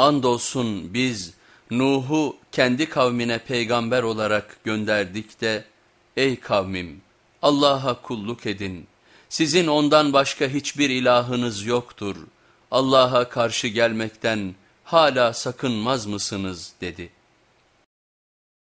Andolsun biz Nuh'u kendi kavmine peygamber olarak gönderdik de ey kavmim Allah'a kulluk edin. Sizin ondan başka hiçbir ilahınız yoktur. Allah'a karşı gelmekten hala sakınmaz mısınız dedi.''